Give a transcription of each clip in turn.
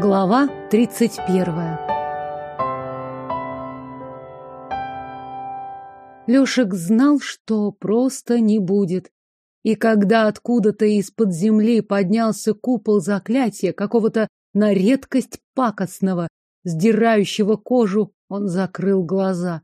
Глава 31 Лешек знал, что просто не будет. И когда откуда-то из-под земли поднялся купол заклятия, какого-то на редкость пакостного, сдирающего кожу, он закрыл глаза.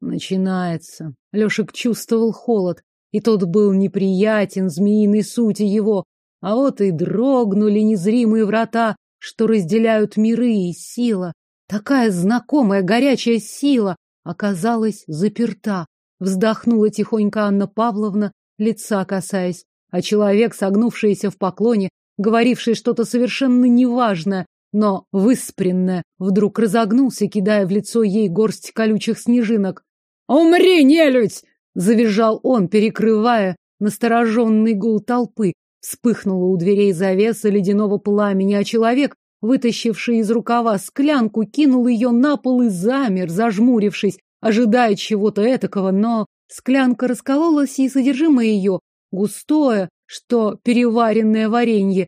Начинается. Лешек чувствовал холод, и тот был неприятен змеиной сути его, а вот и дрогнули незримые врата, что разделяют миры и сила. Такая знакомая горячая сила оказалась заперта. Вздохнула тихонько Анна Павловна, лица касаясь, а человек, согнувшийся в поклоне, говоривший что-то совершенно неважное, но выспренное, вдруг разогнулся, кидая в лицо ей горсть колючих снежинок. «Умри, нелюдь!» — завизжал он, перекрывая настороженный гул толпы, Вспыхнула у дверей завеса ледяного пламени, а человек, вытащивший из рукава склянку, кинул ее на пол и замер, зажмурившись, ожидая чего-то этакого, но склянка раскололась, и содержимое ее, густое, что переваренное варенье,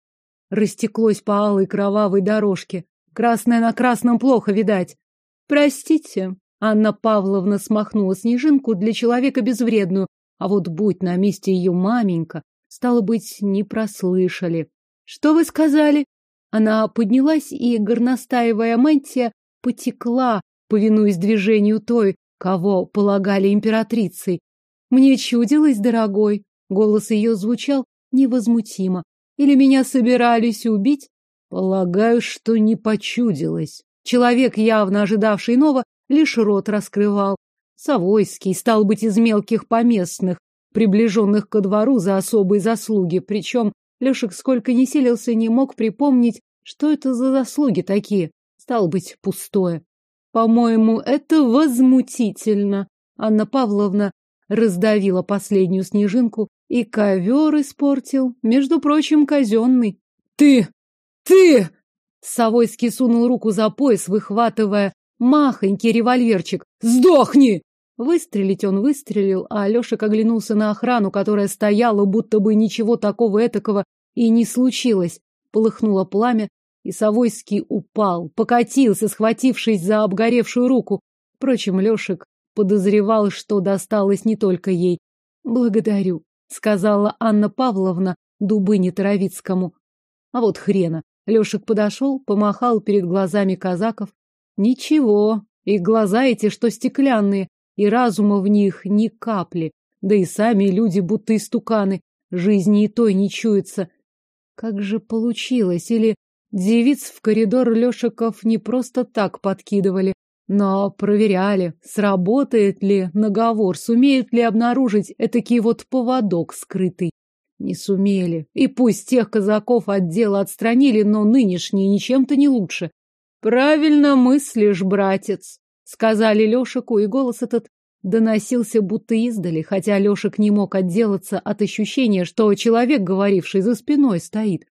растеклось по алой кровавой дорожке. Красное на красном плохо видать. Простите, Анна Павловна смахнула снежинку для человека безвредную, а вот будь на месте ее маменька, Стало быть, не прослышали. Что вы сказали? Она поднялась, и горностаевая мантия потекла, повинуясь движению той, кого полагали императрицей. Мне чудилось, дорогой. Голос ее звучал невозмутимо. Или меня собирались убить? Полагаю, что не почудилось. Человек, явно ожидавший иного, лишь рот раскрывал. Савойский, стал быть, из мелких поместных, приближенных ко двору за особые заслуги. Причем Лешек сколько ни силился, не мог припомнить, что это за заслуги такие. Стал быть, пустое. По-моему, это возмутительно. Анна Павловна раздавила последнюю снежинку и ковер испортил, между прочим, казенный. Ты! Ты! Савойский сунул руку за пояс, выхватывая махонький револьверчик. Сдохни! Выстрелить он выстрелил, а Алешек оглянулся на охрану, которая стояла, будто бы ничего такого этакого и не случилось. Полыхнуло пламя, и Савойский упал, покатился, схватившись за обгоревшую руку. Впрочем, Лешек подозревал, что досталось не только ей. «Благодарю», — сказала Анна Павловна Дубыне Таровицкому. А вот хрена. Лешек подошел, помахал перед глазами казаков. Ничего, и глаза эти, что стеклянные, и разума в них ни капли, да и сами люди будто истуканы, жизни и той не чуется. Как же получилось? Или девиц в коридор Лешиков не просто так подкидывали, но проверяли, сработает ли наговор, сумеют ли обнаружить этакий вот поводок скрытый. Не сумели. И пусть тех казаков отдела отстранили, но нынешние ничем-то не лучше. Правильно мыслишь, братец сказали Лешику, и голос этот доносился будто издали, хотя Лешик не мог отделаться от ощущения, что человек, говоривший за спиной, стоит.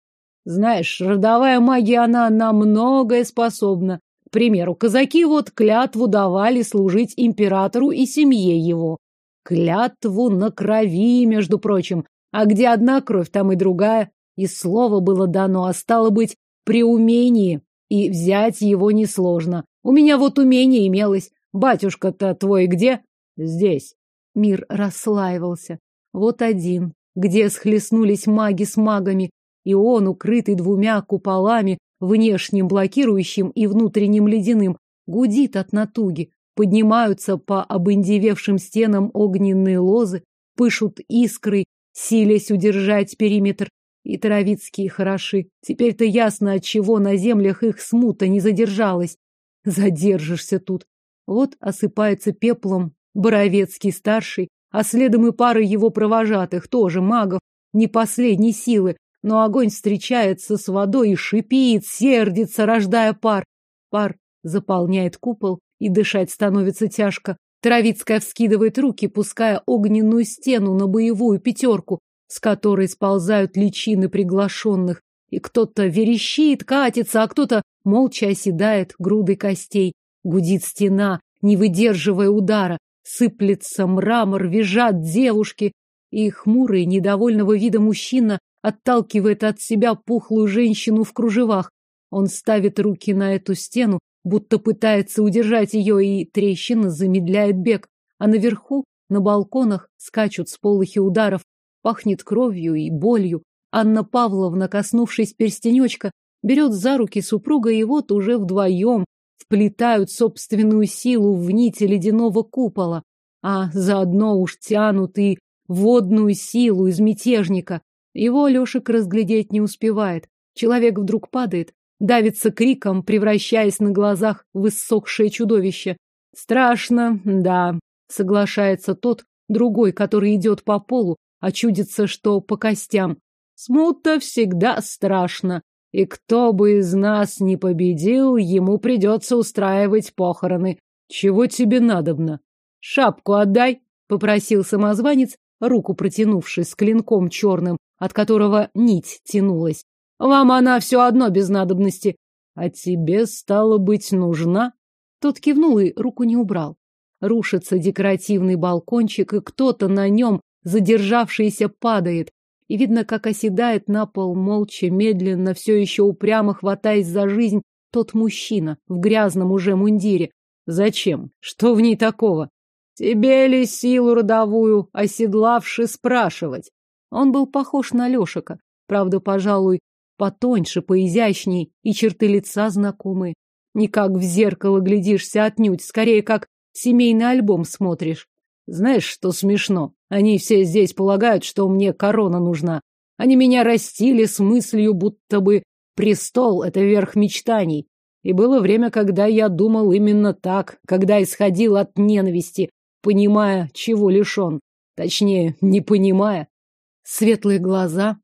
Знаешь, родовая магия, она на многое способна. К примеру, казаки вот клятву давали служить императору и семье его. Клятву на крови, между прочим. А где одна кровь, там и другая. И слово было дано, а стало быть, при умении. И взять его несложно. У меня вот умение имелось. Батюшка-то твой где? Здесь. Мир расслаивался. Вот один, где схлестнулись маги с магами, и он, укрытый двумя куполами, внешним блокирующим и внутренним ледяным, гудит от натуги. Поднимаются по обындевевшим стенам огненные лозы, пышут искры, силясь удержать периметр. И травицкие хороши. Теперь-то ясно, от чего на землях их смута не задержалась. Задержишься тут. Вот осыпается пеплом Боровецкий старший, а следом и пара его провожатых, тоже магов, не последней силы, но огонь встречается с водой и шипит, сердится, рождая пар. Пар заполняет купол, и дышать становится тяжко. Травицкая вскидывает руки, пуская огненную стену на боевую пятерку, с которой сползают личины приглашенных, и кто-то верещит, катится, а кто-то молча оседает грудой костей. Гудит стена, не выдерживая удара. Сыплется мрамор, визжат девушки. И хмурый, недовольного вида мужчина отталкивает от себя пухлую женщину в кружевах. Он ставит руки на эту стену, будто пытается удержать ее, и трещина замедляет бег. А наверху, на балконах, скачут сполохи ударов, пахнет кровью и болью. Анна Павловна, коснувшись перстенечка, берет за руки супруга, и вот уже вдвоем вплетают собственную силу в нити ледяного купола, а заодно уж тянут и водную силу из мятежника. Его Лешек разглядеть не успевает. Человек вдруг падает, давится криком, превращаясь на глазах в иссохшее чудовище. Страшно, да, соглашается тот, другой, который идет по полу, а чудится, что по костям. Смута всегда страшно, и кто бы из нас не победил, ему придется устраивать похороны. Чего тебе надобно? Шапку отдай, попросил самозванец, руку протянувший с клинком черным, от которого нить тянулась. Вам она все одно без надобности. А тебе, стало быть, нужна? Тот кивнул и руку не убрал. Рушится декоративный балкончик, и кто-то на нем, задержавшийся, падает. И видно, как оседает на пол молча, медленно, все еще упрямо хватаясь за жизнь, тот мужчина в грязном уже мундире. Зачем? Что в ней такого? Тебе ли силу родовую, оседлавши, спрашивать? Он был похож на Лешика. Правда, пожалуй, потоньше, поизящней, и черты лица знакомые. Не как в зеркало глядишься отнюдь, скорее как семейный альбом смотришь. Знаешь, что смешно? Они все здесь полагают, что мне корона нужна. Они меня растили с мыслью, будто бы престол — это верх мечтаний. И было время, когда я думал именно так, когда исходил от ненависти, понимая, чего лишен. Точнее, не понимая. Светлые глаза,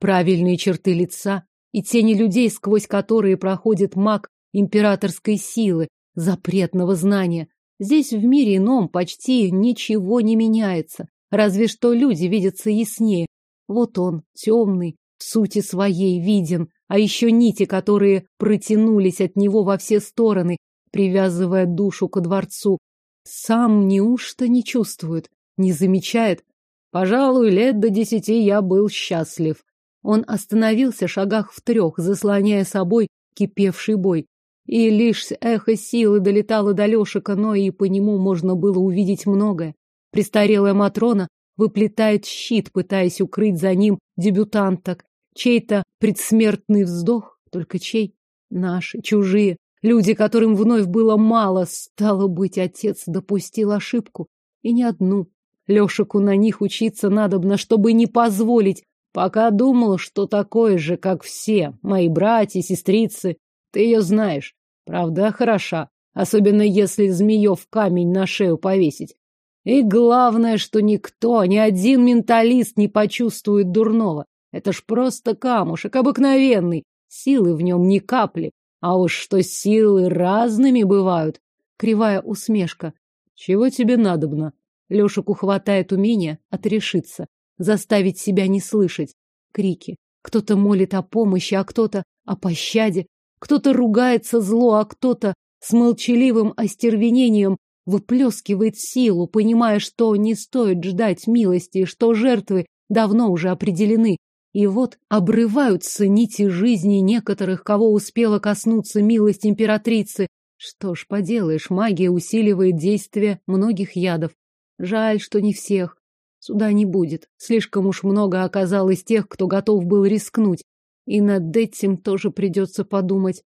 правильные черты лица и тени людей, сквозь которые проходит маг императорской силы, запретного знания. Здесь в мире ином почти ничего не меняется, разве что люди видятся яснее. Вот он, темный, в сути своей виден, а еще нити, которые протянулись от него во все стороны, привязывая душу ко дворцу. Сам неужто не чувствует, не замечает? Пожалуй, лет до десяти я был счастлив. Он остановился шагах в трех, заслоняя собой кипевший бой. И лишь эхо силы долетало до Лешика, но и по нему можно было увидеть многое. Престарелая Матрона выплетает щит, пытаясь укрыть за ним дебютанток. Чей-то предсмертный вздох, только чей? Наши, чужие. Люди, которым вновь было мало, стало быть, отец допустил ошибку. И не одну. Лешику на них учиться надобно, чтобы не позволить. Пока думал, что такое же, как все, мои братья, сестрицы, ты ее знаешь. Правда, хороша. Особенно если змеев камень на шею повесить. И главное, что никто, ни один менталист не почувствует дурного. Это ж просто камушек, обыкновенный. Силы в нем ни капли. А уж что силы разными бывают. Кривая усмешка. Чего тебе надобно? Лешику хватает умения отрешиться, заставить себя не слышать. Крики. Кто-то молит о помощи, а кто-то о пощаде. Кто-то ругается зло, а кто-то с молчаливым остервенением выплескивает силу, понимая, что не стоит ждать милости, что жертвы давно уже определены. И вот обрываются нити жизни некоторых, кого успела коснуться милость императрицы. Что ж поделаешь, магия усиливает действие многих ядов. Жаль, что не всех. Суда не будет. Слишком уж много оказалось тех, кто готов был рискнуть. И над этим тоже придется подумать.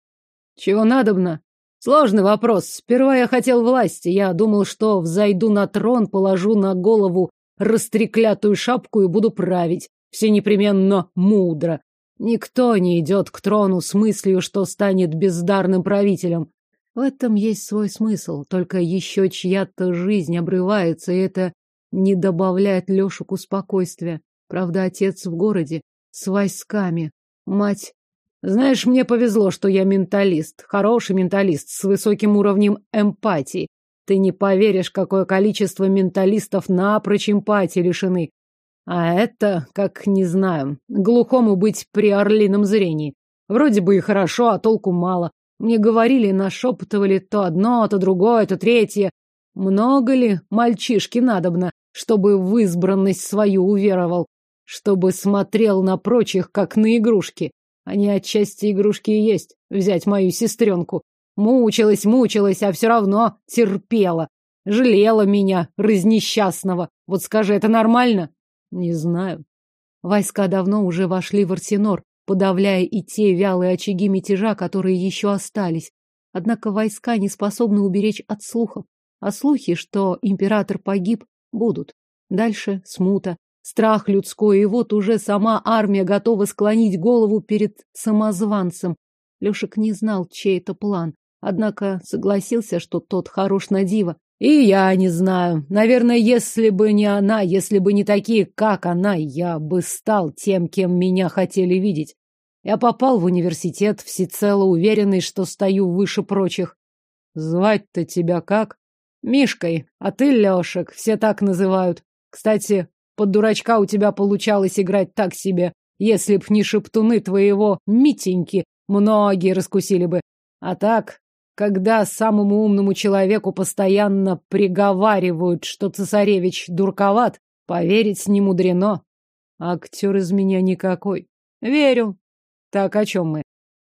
Чего надобно? Сложный вопрос. Сперва я хотел власти. Я думал, что взойду на трон, положу на голову растреклятую шапку и буду править. Все непременно мудро. Никто не идет к трону с мыслью, что станет бездарным правителем. В этом есть свой смысл, только еще чья-то жизнь обрывается, и это не добавляет Лешику спокойствия. Правда, отец в городе, с войсками, Мать, знаешь, мне повезло, что я менталист, хороший менталист с высоким уровнем эмпатии. Ты не поверишь, какое количество менталистов напрочь эмпатии лишены. А это, как не знаю, глухому быть при орлином зрении. Вроде бы и хорошо, а толку мало. Мне говорили, нашептывали то одно, то другое, то третье. Много ли мальчишки надобно, чтобы в избранность свою уверовал? Чтобы смотрел на прочих, как на игрушки. Они отчасти игрушки и есть. Взять мою сестренку. Мучилась, мучилась, а все равно терпела. Жалела меня, разнесчастного. Вот скажи, это нормально? Не знаю. Войска давно уже вошли в Арсенор, подавляя и те вялые очаги мятежа, которые еще остались. Однако войска не способны уберечь от слухов. А слухи, что император погиб, будут. Дальше смута, страх людской, и вот уже сама армия готова склонить голову перед самозванцем. Лешек не знал, чей это план, однако согласился, что тот хорош на диво. И я не знаю. Наверное, если бы не она, если бы не такие, как она, я бы стал тем, кем меня хотели видеть. Я попал в университет, всецело уверенный, что стою выше прочих. Звать-то тебя как? Мишкой, а ты Лешек, все так называют. Кстати, под дурачка у тебя получалось играть так себе. Если б не шептуны твоего Митеньки, многие раскусили бы. А так, когда самому умному человеку постоянно приговаривают, что цесаревич дурковат, поверить не мудрено. Актер из меня никакой. Верю. Так о чем мы?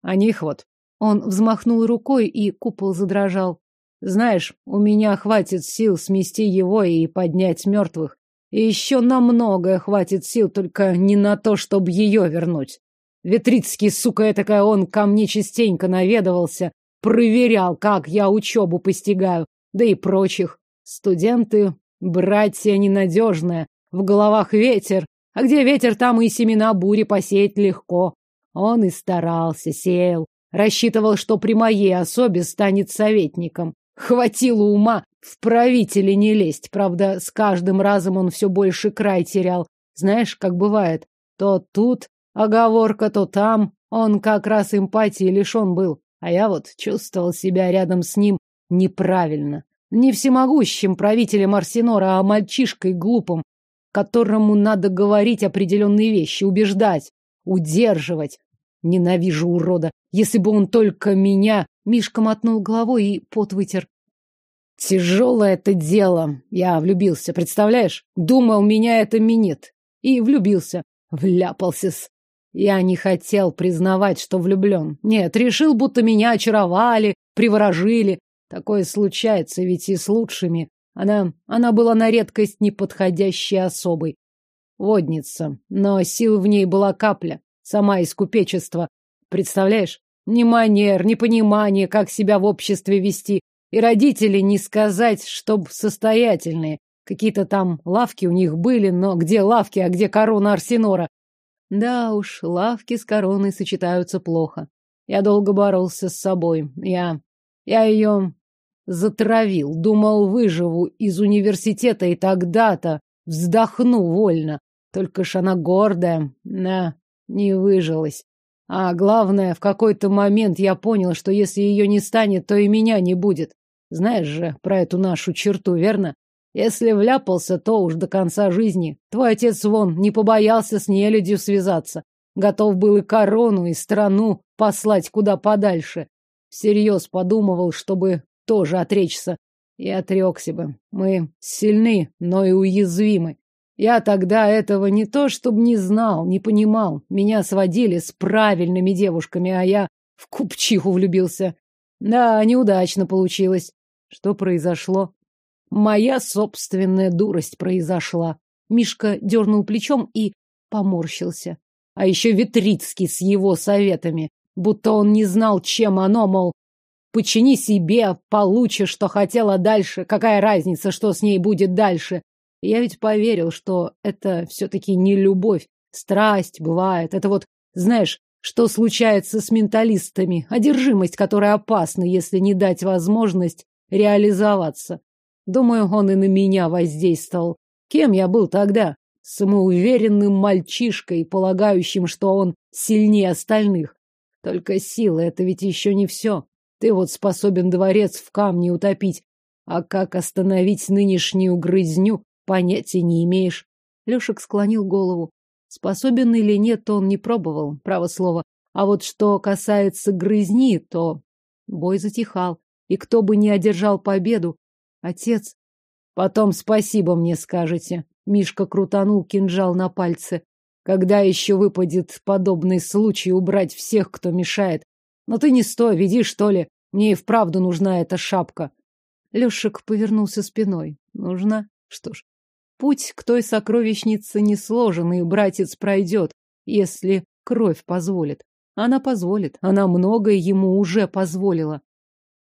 О них вот. Он взмахнул рукой, и купол задрожал. Знаешь, у меня хватит сил смести его и поднять мертвых. И еще на многое хватит сил, только не на то, чтобы ее вернуть. Ветрицкий, сука, этакая, он ко мне частенько наведывался, проверял, как я учебу постигаю, да и прочих. Студенты, братья ненадежные, в головах ветер, а где ветер, там и семена бури посеять легко. Он и старался, сеял, рассчитывал, что при моей особе станет советником. Хватило ума в правители не лезть, правда, с каждым разом он все больше край терял. Знаешь, как бывает, то тут оговорка, то там, он как раз эмпатии лишен был. А я вот чувствовал себя рядом с ним неправильно. Не всемогущим правителем Арсенора, а мальчишкой глупым, которому надо говорить определенные вещи, убеждать, удерживать. Ненавижу урода. Если бы он только меня... Мишка мотнул головой и пот вытер. Тяжелое это дело. Я влюбился, представляешь? Думал, меня это минет. И влюбился. Вляпался с... Я не хотел признавать, что влюблен. Нет, решил, будто меня очаровали, приворожили. Такое случается ведь и с лучшими. Она, она была на редкость неподходящей особой. Водница, но сил в ней была капля, сама из купечества. Представляешь? Ни манер, ни понимания, как себя в обществе вести. И родители не сказать, чтоб состоятельные. Какие-то там лавки у них были, но где лавки, а где корона Арсенора? Да уж, лавки с короной сочетаются плохо. Я долго боролся с собой. Я... я ее затравил. Думал, выживу из университета и тогда-то вздохну вольно. Только ж она гордая. На, не выжилась. А главное, в какой-то момент я понял, что если ее не станет, то и меня не будет. Знаешь же про эту нашу черту, верно? Если вляпался, то уж до конца жизни. Твой отец вон не побоялся с нелюдью связаться. Готов был и корону, и страну послать куда подальше. Всерьез подумывал, чтобы тоже отречься. И отрекся бы. Мы сильны, но и уязвимы. Я тогда этого не то, чтобы не знал, не понимал. Меня сводили с правильными девушками, а я в купчиху влюбился. Да, неудачно получилось. Что произошло? Моя собственная дурость произошла. Мишка дернул плечом и поморщился. А еще Витрицкий с его советами. Будто он не знал, чем оно, мол, почини себе, получишь, что хотела дальше. Какая разница, что с ней будет дальше? Я ведь поверил, что это все-таки не любовь. Страсть бывает. Это вот, знаешь, что случается с менталистами? Одержимость, которая опасна, если не дать возможность реализоваться. Думаю, он и на меня воздействовал. Кем я был тогда? Самоуверенным мальчишкой, полагающим, что он сильнее остальных. Только сила — это ведь еще не все. Ты вот способен дворец в камне утопить, а как остановить нынешнюю грызню, понятия не имеешь. Лешек склонил голову. Способен или нет, он не пробовал, право слово. А вот что касается грызни, то бой затихал. И кто бы не одержал победу, Отец. Потом спасибо мне скажете. Мишка крутанул кинжал на пальце. Когда еще выпадет подобный случай убрать всех, кто мешает? Но ты не стой, веди, что ли. Мне и вправду нужна эта шапка. Лешек повернулся спиной. Нужна? Что ж, путь к той сокровищнице несложенный, братец пройдет, если кровь позволит. Она позволит, она многое ему уже позволила.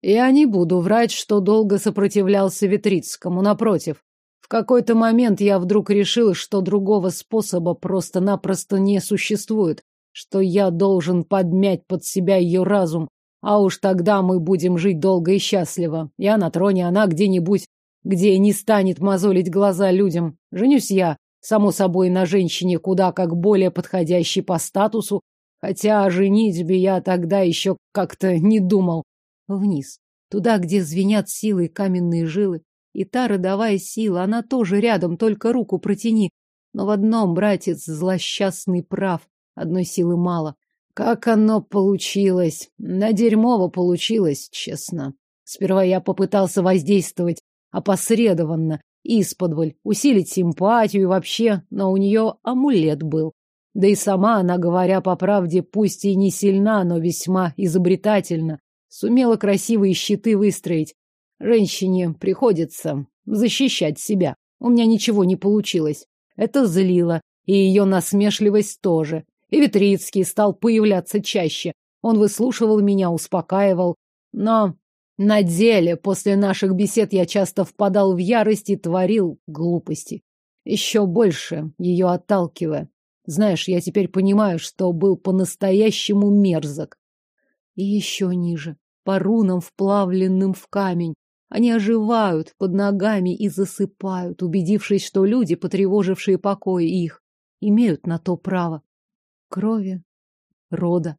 Я не буду врать, что долго сопротивлялся Витрицкому, напротив. В какой-то момент я вдруг решил, что другого способа просто-напросто не существует, что я должен подмять под себя ее разум, а уж тогда мы будем жить долго и счастливо. Я на троне, она где-нибудь, где не станет мозолить глаза людям. Женюсь я, само собой, на женщине куда как более подходящей по статусу, хотя о женитьбе я тогда еще как-то не думал. Вниз, туда, где звенят силой каменные жилы. И та родовая сила, она тоже рядом, только руку протяни. Но в одном, братец, злосчастный прав, одной силы мало. Как оно получилось? На дерьмово получилось, честно. Сперва я попытался воздействовать опосредованно, исподволь, усилить симпатию и вообще, но у нее амулет был. Да и сама она, говоря по правде, пусть и не сильна, но весьма изобретательна, сумела красивые щиты выстроить. Женщине приходится защищать себя. У меня ничего не получилось. Это злило, и ее насмешливость тоже. И Витрицкий стал появляться чаще. Он выслушивал меня, успокаивал. Но на деле после наших бесед я часто впадал в ярость и творил глупости. Еще больше ее отталкивая. Знаешь, я теперь понимаю, что был по-настоящему мерзок. И еще ниже, по рунам, вплавленным в камень. Они оживают под ногами и засыпают, убедившись, что люди, потревожившие покой их, имеют на то право крови, рода.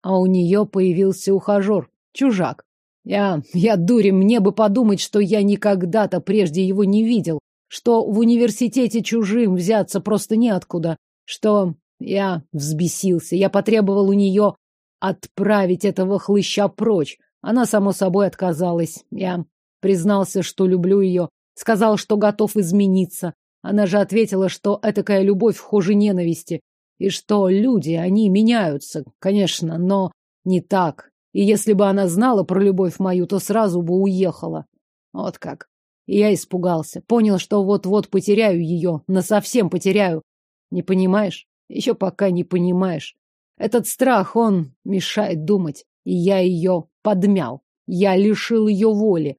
А у нее появился ухажер, чужак. Я, я дури, мне бы подумать, что я никогда-то прежде его не видел, что в университете чужим взяться просто неоткуда, что я взбесился, я потребовал у нее отправить этого хлыща прочь. Она, само собой, отказалась. Я признался, что люблю ее, сказал, что готов измениться. Она же ответила, что этакая любовь хуже ненависти. И что люди, они меняются, конечно, но не так. И если бы она знала про любовь мою, то сразу бы уехала. Вот как. И я испугался. Понял, что вот-вот потеряю ее, насовсем потеряю. Не понимаешь? Еще пока не понимаешь. Этот страх, он мешает думать. И я ее подмял. Я лишил ее воли.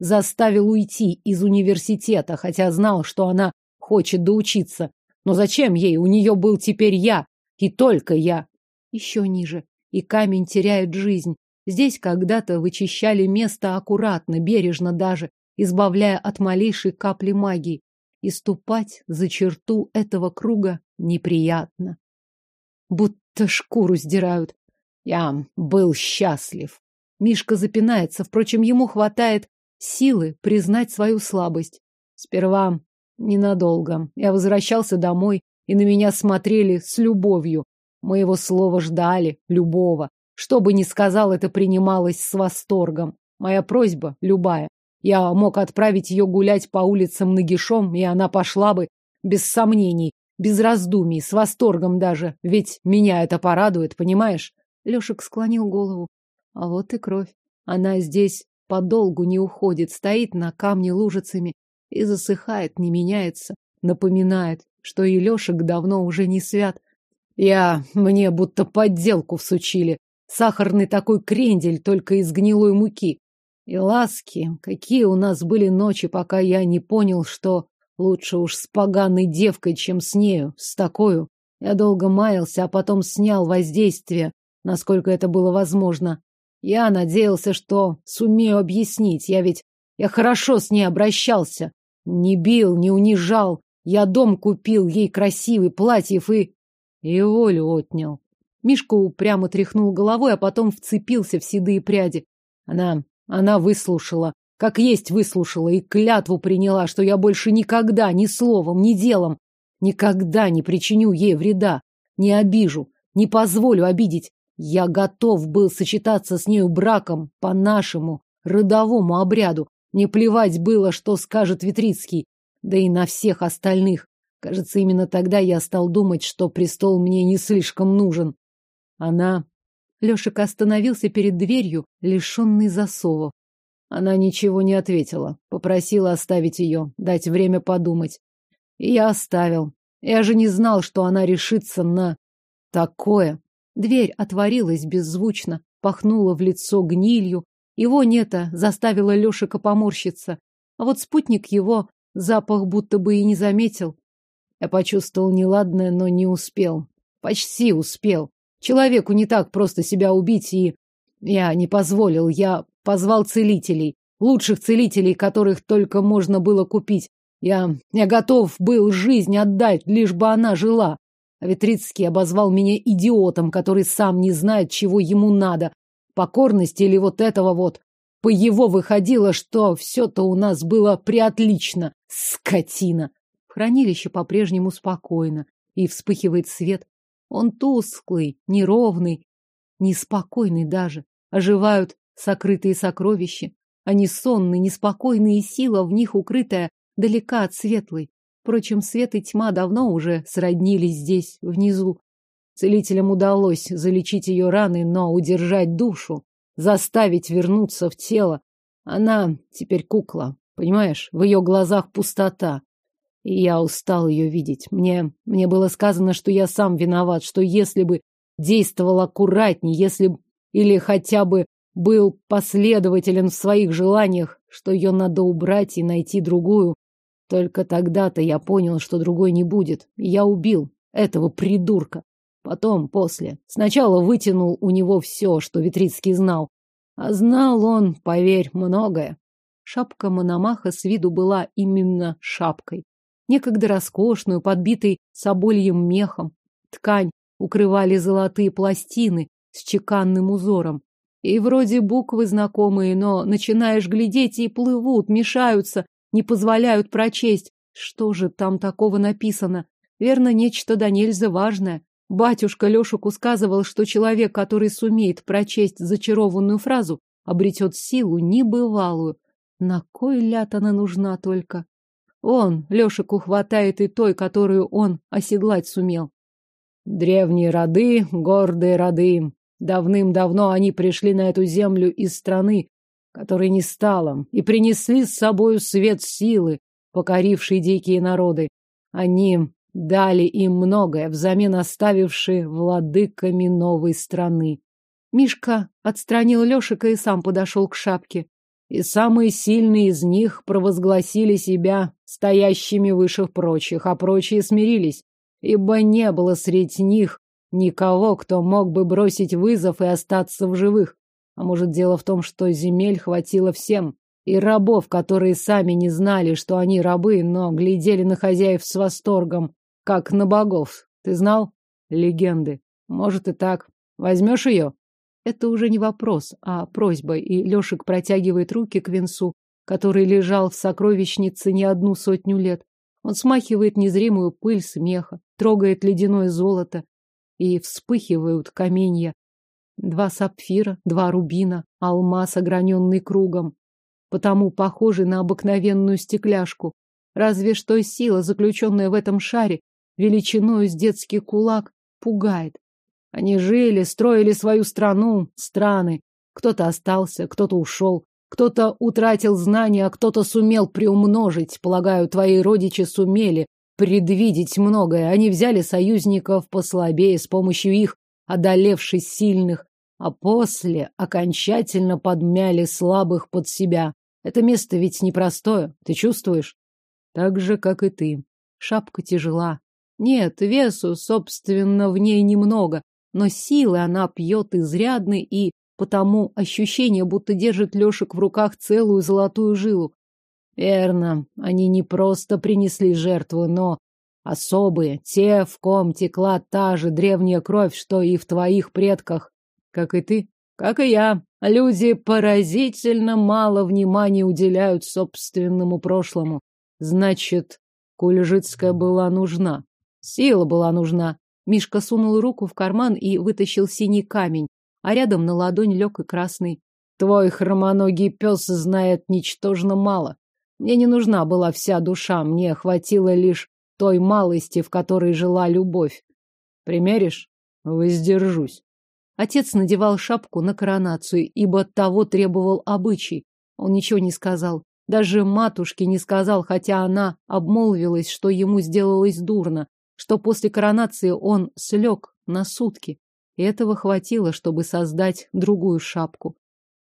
Заставил уйти из университета, хотя знал, что она хочет доучиться. Но зачем ей? У нее был теперь я. И только я. Еще ниже. И камень теряет жизнь. Здесь когда-то вычищали место аккуратно, бережно даже, избавляя от малейшей капли магии. И ступать за черту этого круга неприятно. Будто шкуру сдирают. Я был счастлив. Мишка запинается, впрочем, ему хватает силы признать свою слабость. Сперва Ненадолго. Я возвращался домой, и на меня смотрели с любовью. Моего слова ждали, любого. Что бы ни сказал, это принималось с восторгом. Моя просьба, любая. Я мог отправить ее гулять по улицам нагишом, и она пошла бы, без сомнений, без раздумий, с восторгом даже. Ведь меня это порадует, понимаешь? Лешек склонил голову. А вот и кровь. Она здесь подолгу не уходит, стоит на камне лужицами, и засыхает, не меняется, напоминает, что и Лешек давно уже не свят. Я, мне будто подделку всучили, сахарный такой крендель, только из гнилой муки. И ласки, какие у нас были ночи, пока я не понял, что лучше уж с поганой девкой, чем с нею, с такою. Я долго маялся, а потом снял воздействие, насколько это было возможно. Я надеялся, что сумею объяснить, я ведь я хорошо с ней обращался. Не бил, не унижал. Я дом купил, ей красивый, платьев и... И волю отнял. Мишка упрямо тряхнул головой, а потом вцепился в седые пряди. Она... она выслушала. Как есть выслушала и клятву приняла, что я больше никогда ни словом, ни делом никогда не причиню ей вреда, не обижу, не позволю обидеть. Я готов был сочетаться с нею браком по нашему родовому обряду, не плевать было, что скажет Витрицкий, да и на всех остальных. Кажется, именно тогда я стал думать, что престол мне не слишком нужен. Она... Лешик остановился перед дверью, лишенный засовов. Она ничего не ответила. Попросила оставить ее, дать время подумать. И я оставил. Я же не знал, что она решится на такое. Дверь отворилась беззвучно, пахнула в лицо гнилью. Его нето заставило Лешика поморщиться. А вот спутник его запах будто бы и не заметил. Я почувствовал неладное, но не успел. Почти успел. Человеку не так просто себя убить, и я не позволил. Я позвал целителей, лучших целителей, которых только можно было купить. Я, я готов был жизнь отдать, лишь бы она жила. А Витрицкий обозвал меня идиотом, который сам не знает, чего ему надо. Покорности или вот этого вот. По его выходило, что все-то у нас было приотлично. Скотина! Хранилище по-прежнему спокойно. И вспыхивает свет. Он тусклый, неровный, неспокойный даже. Оживают сокрытые сокровища. Они сонны, неспокойные, и сила в них укрытая далека от светлой. Впрочем, свет и тьма давно уже сроднились здесь, внизу. Целителям удалось залечить ее раны, но удержать душу, заставить вернуться в тело. Она теперь кукла, понимаешь? В ее глазах пустота. И я устал ее видеть. Мне, мне было сказано, что я сам виноват, что если бы действовал аккуратней, если или хотя бы был последователен в своих желаниях, что ее надо убрать и найти другую, только тогда-то я понял, что другой не будет. Я убил этого придурка. Потом, после. Сначала вытянул у него все, что Витрицкий знал. А знал он, поверь, многое. Шапка Мономаха с виду была именно шапкой. Некогда роскошную, подбитой собольем мехом. Ткань укрывали золотые пластины с чеканным узором. И вроде буквы знакомые, но начинаешь глядеть и плывут, мешаются, не позволяют прочесть. Что же там такого написано? Верно, нечто да нельзя важное. Батюшка Лешику сказывал, что человек, который сумеет прочесть зачарованную фразу, обретет силу небывалую. На кой ляд она нужна только? Он, Лешику, хватает и той, которую он оседлать сумел. Древние роды, гордые роды. Давным-давно они пришли на эту землю из страны, которой не стало, и принесли с собою свет силы, покоривший дикие народы. Они дали им многое, взамен оставившие владыками новой страны. Мишка отстранил Лешика и сам подошел к шапке. И самые сильные из них провозгласили себя стоящими выше прочих, а прочие смирились, ибо не было среди них никого, кто мог бы бросить вызов и остаться в живых. А может, дело в том, что земель хватило всем, и рабов, которые сами не знали, что они рабы, но глядели на хозяев с восторгом, как на богов. Ты знал? Легенды. Может и так. Возьмешь ее? Это уже не вопрос, а просьба, и Лешик протягивает руки к венцу, который лежал в сокровищнице не одну сотню лет. Он смахивает незримую пыль смеха, трогает ледяное золото, и вспыхивают каменья, Два сапфира, два рубина, алмаз, ограненный кругом. Потому похожий на обыкновенную стекляшку. Разве что сила, заключенная в этом шаре, величиной с детский кулак, пугает. Они жили, строили свою страну, страны. Кто-то остался, кто-то ушел, кто-то утратил знания, а кто-то сумел приумножить. Полагаю, твои родичи сумели предвидеть многое. Они взяли союзников послабее с помощью их одолевших сильных, а после окончательно подмяли слабых под себя. Это место ведь непростое, ты чувствуешь? Так же, как и ты. Шапка тяжела. Нет, весу, собственно, в ней немного, но силы она пьет изрядно, и потому ощущение, будто держит Лешек в руках целую золотую жилу. Верно, они не просто принесли жертву, но особые, те, в ком текла та же древняя кровь, что и в твоих предках. Как и ты, как и я. Люди поразительно мало внимания уделяют собственному прошлому. Значит, Кульжицкая была нужна. Сила была нужна. Мишка сунул руку в карман и вытащил синий камень, а рядом на ладонь лег и красный. Твой хромоногий пес знает ничтожно мало. Мне не нужна была вся душа, мне хватило лишь той малости, в которой жила любовь. Примеришь? Воздержусь. Отец надевал шапку на коронацию, ибо того требовал обычай. Он ничего не сказал. Даже матушке не сказал, хотя она обмолвилась, что ему сделалось дурно, что после коронации он слег на сутки. И этого хватило, чтобы создать другую шапку.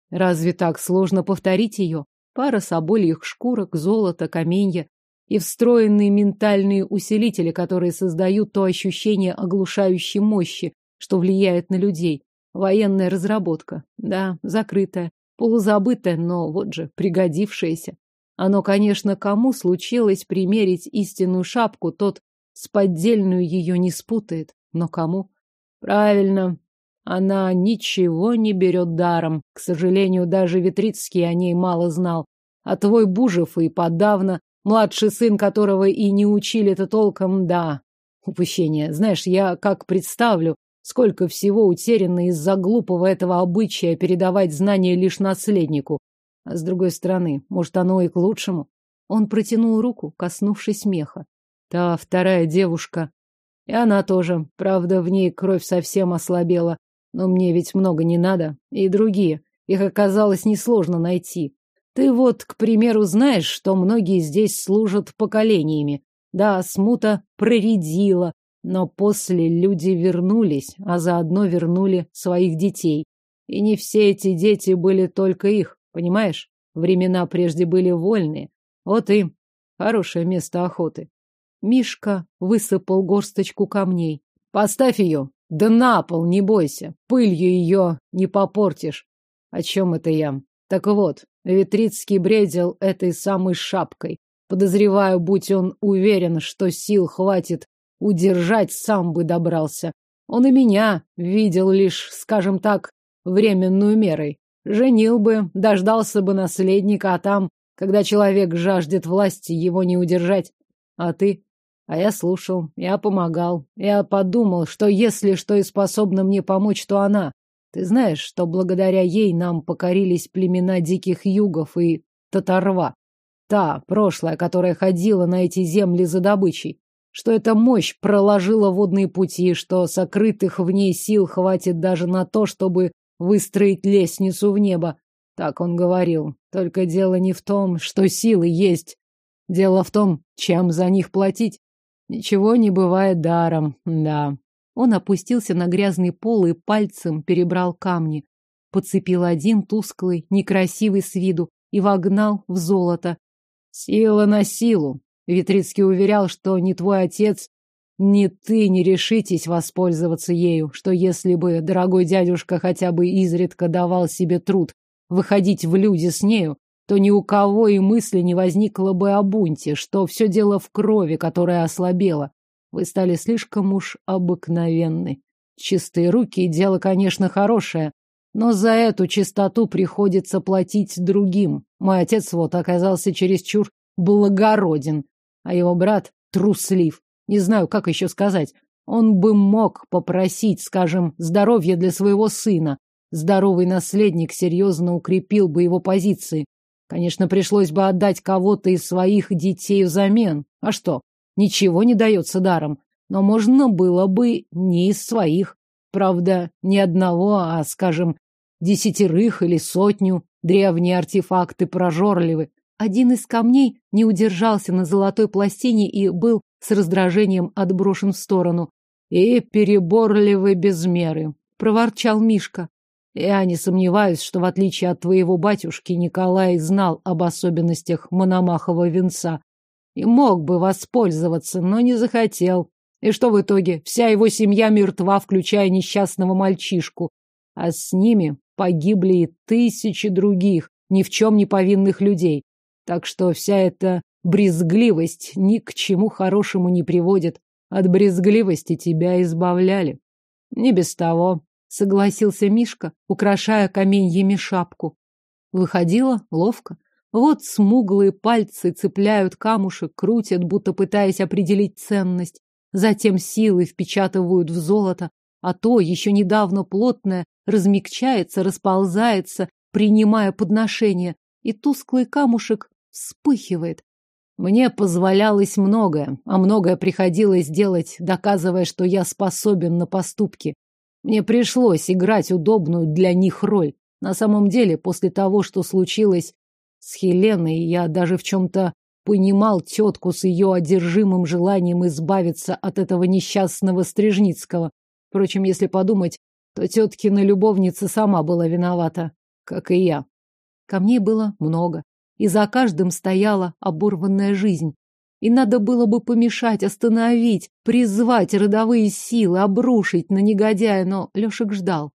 Разве так сложно повторить ее? Пара собольих шкурок, золото, каменья и встроенные ментальные усилители, которые создают то ощущение оглушающей мощи, что влияет на людей. Военная разработка. Да, закрытая, полузабытая, но вот же, пригодившаяся. Оно, конечно, кому случилось примерить истинную шапку, тот с поддельную ее не спутает. Но кому? Правильно, она ничего не берет даром. К сожалению, даже Витрицкий о ней мало знал. А твой Бужев и подавно, младший сын которого и не учили-то толком, да. Упущение. Знаешь, я как представлю, Сколько всего утеряно из-за глупого этого обычая передавать знания лишь наследнику. А с другой стороны, может, оно и к лучшему. Он протянул руку, коснувшись меха. Та вторая девушка. И она тоже. Правда, в ней кровь совсем ослабела. Но мне ведь много не надо. И другие. Их оказалось несложно найти. Ты вот, к примеру, знаешь, что многие здесь служат поколениями. Да, смута проредила, но после люди вернулись, а заодно вернули своих детей. И не все эти дети были только их, понимаешь? Времена прежде были вольные. Вот и хорошее место охоты. Мишка высыпал горсточку камней. Поставь ее. Да на пол, не бойся. Пылью ее не попортишь. О чем это я? Так вот, Витрицкий бредил этой самой шапкой. Подозреваю, будь он уверен, что сил хватит Удержать сам бы добрался. Он и меня видел лишь, скажем так, временную мерой. Женил бы, дождался бы наследника, а там, когда человек жаждет власти, его не удержать. А ты? А я слушал, я помогал. Я подумал, что если что и способно мне помочь, то она. Ты знаешь, что благодаря ей нам покорились племена диких югов и татарва. Та, прошлая, которая ходила на эти земли за добычей что эта мощь проложила водные пути, что сокрытых в ней сил хватит даже на то, чтобы выстроить лестницу в небо. Так он говорил. Только дело не в том, что силы есть. Дело в том, чем за них платить. Ничего не бывает даром, да. Он опустился на грязный пол и пальцем перебрал камни. Подцепил один тусклый, некрасивый с виду и вогнал в золото. Сила на силу. Витрицкий уверял, что ни твой отец, ни ты не решитесь воспользоваться ею, что если бы дорогой дядюшка хотя бы изредка давал себе труд выходить в люди с нею, то ни у кого и мысли не возникло бы о бунте, что все дело в крови, которая ослабела. Вы стали слишком уж обыкновенны. Чистые руки — дело, конечно, хорошее, но за эту чистоту приходится платить другим. Мой отец вот оказался чересчур благороден а его брат труслив. Не знаю, как еще сказать. Он бы мог попросить, скажем, здоровья для своего сына. Здоровый наследник серьезно укрепил бы его позиции. Конечно, пришлось бы отдать кого-то из своих детей взамен. А что? Ничего не дается даром. Но можно было бы не из своих. Правда, не одного, а, скажем, десятерых или сотню. Древние артефакты прожорливы. Один из камней не удержался на золотой пластине и был с раздражением отброшен в сторону. «И переборливы без меры», — проворчал Мишка. «Я не сомневаюсь, что, в отличие от твоего батюшки, Николай знал об особенностях Мономахова венца и мог бы воспользоваться, но не захотел. И что в итоге? Вся его семья мертва, включая несчастного мальчишку. А с ними погибли и тысячи других, ни в чем не повинных людей. Так что вся эта брезгливость ни к чему хорошему не приводит. От брезгливости тебя избавляли. Не без того, согласился Мишка, украшая каменьями шапку. Выходило ловко. Вот смуглые пальцы цепляют камушек, крутят, будто пытаясь определить ценность. Затем силы впечатывают в золото, а то, еще недавно плотное, размягчается, расползается, принимая подношение, и тусклый камушек вспыхивает. Мне позволялось многое, а многое приходилось делать, доказывая, что я способен на поступки. Мне пришлось играть удобную для них роль. На самом деле, после того, что случилось с Хеленой, я даже в чем-то понимал тетку с ее одержимым желанием избавиться от этого несчастного Стрижницкого. Впрочем, если подумать, то теткина любовница сама была виновата, как и я. Камней было много, и за каждым стояла оборванная жизнь. И надо было бы помешать, остановить, призвать родовые силы, обрушить на негодяя, но Лешек ждал.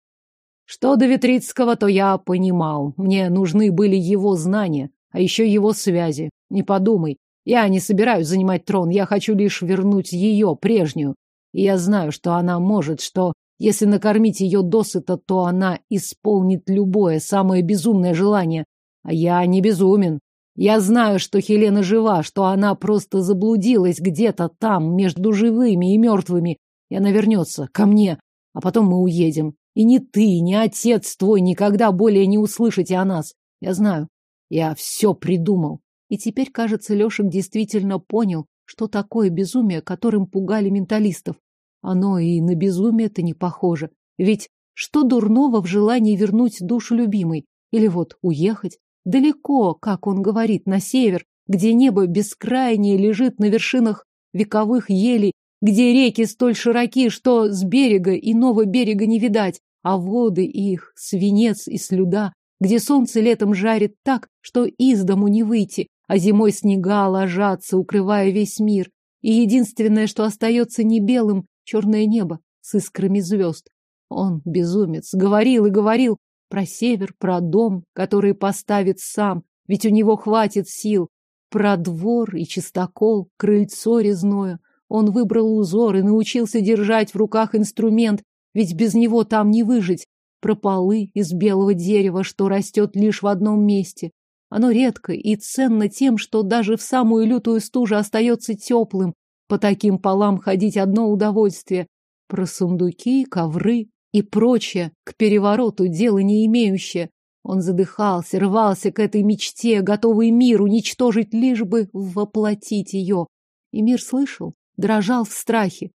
Что до Витрицкого, то я понимал. Мне нужны были его знания, а еще его связи. Не подумай, я не собираюсь занимать трон, я хочу лишь вернуть ее, прежнюю. И я знаю, что она может, что если накормить ее досыта, то она исполнит любое, самое безумное желание. А я не безумен. Я знаю, что Хелена жива, что она просто заблудилась где-то там, между живыми и мертвыми. И она вернется ко мне, а потом мы уедем. И ни ты, ни отец твой никогда более не услышите о нас. Я знаю. Я все придумал. И теперь, кажется, Лешек действительно понял, что такое безумие, которым пугали менталистов. Оно и на безумие-то не похоже. Ведь что дурного в желании вернуть душу любимой? Или вот уехать? Далеко, как он говорит, на север, где небо бескрайнее лежит на вершинах вековых елей, где реки столь широки, что с берега иного берега не видать, а воды их, свинец и слюда, где солнце летом жарит так, что из дому не выйти, а зимой снега ложатся, укрывая весь мир. И единственное, что остается не белым, черное небо с искрами звезд. Он, безумец, говорил и говорил про север, про дом, который поставит сам, ведь у него хватит сил, про двор и чистокол, крыльцо резное. Он выбрал узор и научился держать в руках инструмент, ведь без него там не выжить. Про полы из белого дерева, что растет лишь в одном месте. Оно редко и ценно тем, что даже в самую лютую стужу остается теплым, по таким полам ходить одно удовольствие. Про сундуки, ковры и прочее, к перевороту дело не имеющее. Он задыхался, рвался к этой мечте, готовый мир уничтожить, лишь бы воплотить ее. И мир слышал, дрожал в страхе.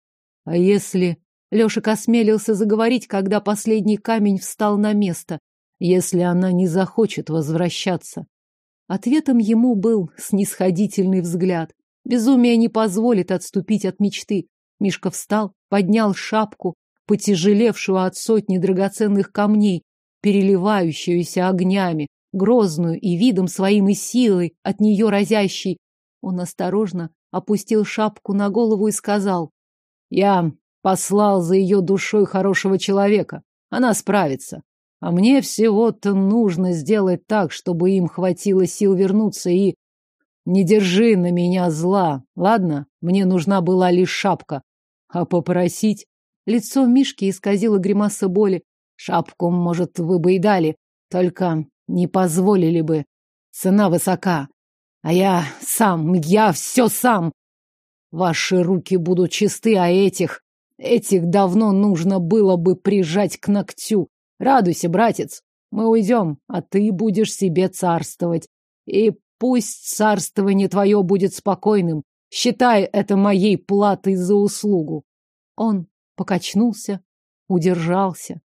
А если... Лешек осмелился заговорить, когда последний камень встал на место. Если она не захочет возвращаться. Ответом ему был снисходительный взгляд. Безумие не позволит отступить от мечты. Мишка встал, поднял шапку, потяжелевшую от сотни драгоценных камней, переливающуюся огнями, грозную и видом своим и силой от нее разящей. Он осторожно опустил шапку на голову и сказал, «Я послал за ее душой хорошего человека. Она справится. А мне всего-то нужно сделать так, чтобы им хватило сил вернуться и не держи на меня зла, ладно? Мне нужна была лишь шапка. А попросить? Лицо Мишки исказило гримаса боли. Шапку, может, вы бы и дали, только не позволили бы. Цена высока. А я сам, я все сам. Ваши руки будут чисты, а этих... Этих давно нужно было бы прижать к ногтю. Радуйся, братец. Мы уйдем, а ты будешь себе царствовать. И Пусть царствование твое будет спокойным. Считай это моей платой за услугу. Он покачнулся, удержался,